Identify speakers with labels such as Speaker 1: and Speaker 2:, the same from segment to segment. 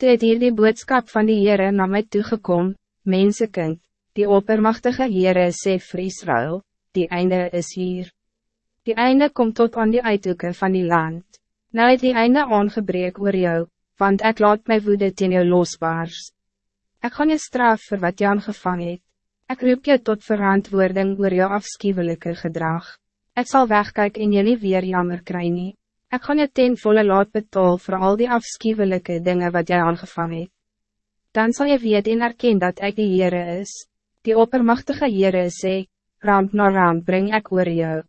Speaker 1: Toe het hier die boodskap van die Heere na my toegekom, mensekind, die oppermachtige Heere sê vir Israël, die einde is hier. Die einde komt tot aan die uithoeken van die land. Nou het die einde aangebreek oor jou, want ik laat my woede teen jou losbaars. Ik ga je straf voor wat je aangevang het. Ik roep je tot verantwoording oor jou afschuwelijke gedrag. Ik zal wegkijken en jullie weer jammer krijgen. Ik ga je ten volle laat betaal voor al die afschuwelijke dingen wat jij aangevang het. Dan zal je weet en erken dat ik de Heere is. Die oppermachtige Heere sê, ramp na ramp breng ik oor jou.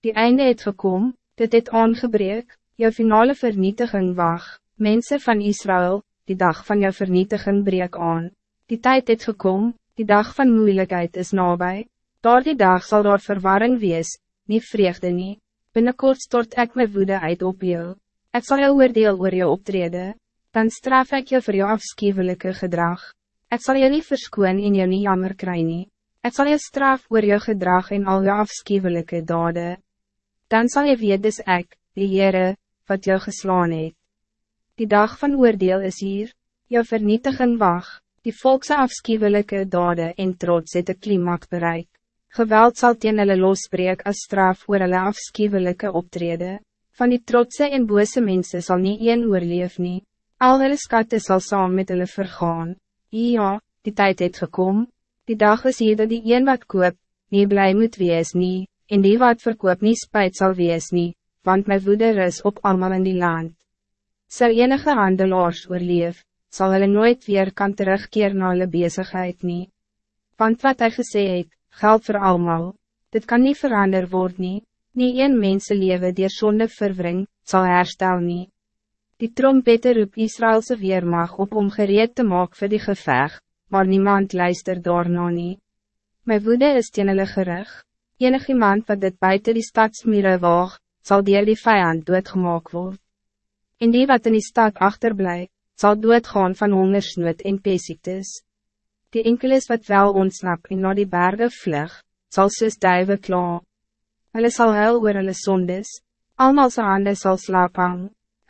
Speaker 1: Die einde het gekom, dit het aangebreek, jou finale vernietiging wacht. Mensen van Israël, die dag van jou vernietiging breek aan. Die tijd het gekom, die dag van moeilijkheid is nabij. Door die dag zal daar verwarring wees, niet vreugde nie. Binnenkort stort ik mijn woede uit op jou. Ik zal jou oordeel oor jou optreden. Dan straf ik je voor jou afschuwelijke gedrag. Ik zal je niet verskoon en jou niet jammer krijgen. Ik zal je straf oor jou gedrag en al jou afschuwelijke daden. Dan zal je weet dus ik, die Heere, wat jou geslaan het. Die dag van oordeel is hier, jou vernietiging wacht, die volkse afschuwelijke dade en trots het een klimaat bereik. Geweld zal teen hulle losbreek as straf oor hulle afschuwelijke optrede. Van die trotse en bose mensen zal niet een oorleef nie. Al hulle skatte sal saam met hulle vergaan. Ja, die tijd het gekom. Die dag is hier dat die een wat koop, nie blij moet wees nie, en die wat verkoop nie spijt zal wees nie, want my woede is op allemaal in die land. Sal enige handelaars oorleef, sal hulle nooit weer kan terugkeer na hulle bezigheid nie. Want wat hij gesê het, geld voor allemaal. dit kan niet verander word nie, nie een mensenlewe die sonde verwring, sal herstel nie. Die trompette roep Israëlse weermag op om gereed te maak vir die geveg, maar niemand luister daarna nie. My woede is teen hulle gerig, enig iemand wat dit buiten die stadsmure waag, zal dier die vijand doodgemaak word. En die wat in die stad achterblij, zal doodgaan van hongersnood en peesiektes. Die enkeles wat wel ontsnap en na die bergen vlug, zal soos duive kla. Hulle sal huil oor hulle sondes, almal sy hande sal slaap hang,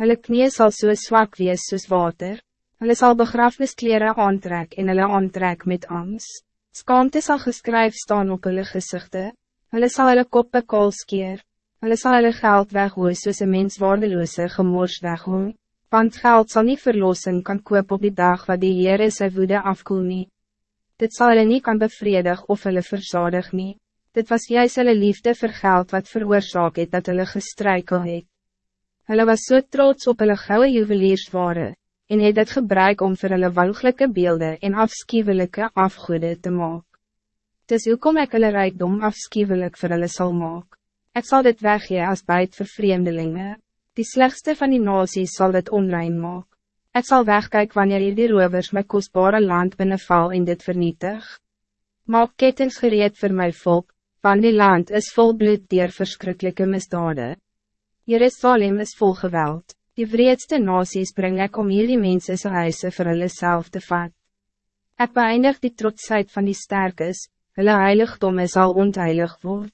Speaker 1: hulle knie sal so zwak wees soos water, hulle sal begrafniskleren aantrek en hulle aantrek met angst. Skaamte sal geskryf staan op hulle gezichten, hulle sal hulle koppe kool skeer, Hulle sal hulle geld weghooi soos een mens waardeloze gemors weghooi, want geld zal niet verlossen kan koop op die dag wat die Heere sy woede afkoel nie. Dit zal hulle nie kan bevredig of hulle verzadig nie. Dit was juist hulle liefde vir geld wat veroorzaak het dat hulle gestrijkel het. Hulle was so trots op hulle gouden juweliersware, en het het gebruik om vir hulle walgelijke beelden en afschuwelijke afgoede te maken. Dis hoekom ek hulle rijkdom afschuwelijk vir hulle sal maak. Ik zal dit weggee als buit voor vreemdelingen. Die slechtste van die nasies zal dit onrein maak. Ik zal wegkijken wanneer hier die rovers my kostbare land binnenval en dit vernietig. Maak ketens gereed voor mijn volk, want die land is vol bloed dier verschrikkelijke misdaden. Jerusalem is vol geweld. Die vreedste nasies breng ik om hierdie mense sy huise vir hulle self te vat. Ek beëindig die trotsheid van die sterkes, hulle heiligdom zal ontheilig worden.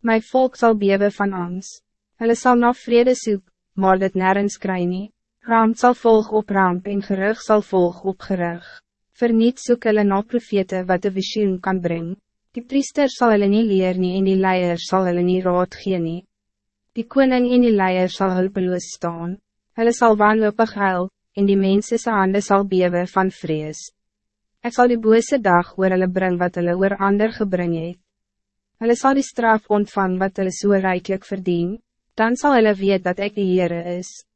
Speaker 1: Mijn volk zal bewe van angst. Hulle zal na vrede soek, maar dit nergens kry nie. Ramp zal volg op ramp en gerug zal volg op gerug. Verniet soek hulle na profete wat de visioen kan brengen. Die priester zal hulle nie leer nie en die leier sal hulle nie raad gee nie. Die koning en die leier sal hulpeloos staan. Hulle sal wanlopig huil, en die mense se hande sal bewe van vrees. Ik zal die bose dag oor hulle bring wat hulle oor ander gebring het. Hulle sal die straf ontvang wat hulle so rijkelijk verdien, dan zal hulle weet dat ik de Heere is.